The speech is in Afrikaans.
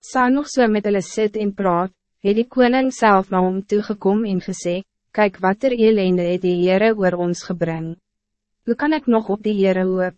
Saan nog so met hulle sit en praat, het die koning self na hom toegekom en gesê, Kijk wat er elende het die Heere oor ons gebring. Hoe kan ik nog op die Heere hoop?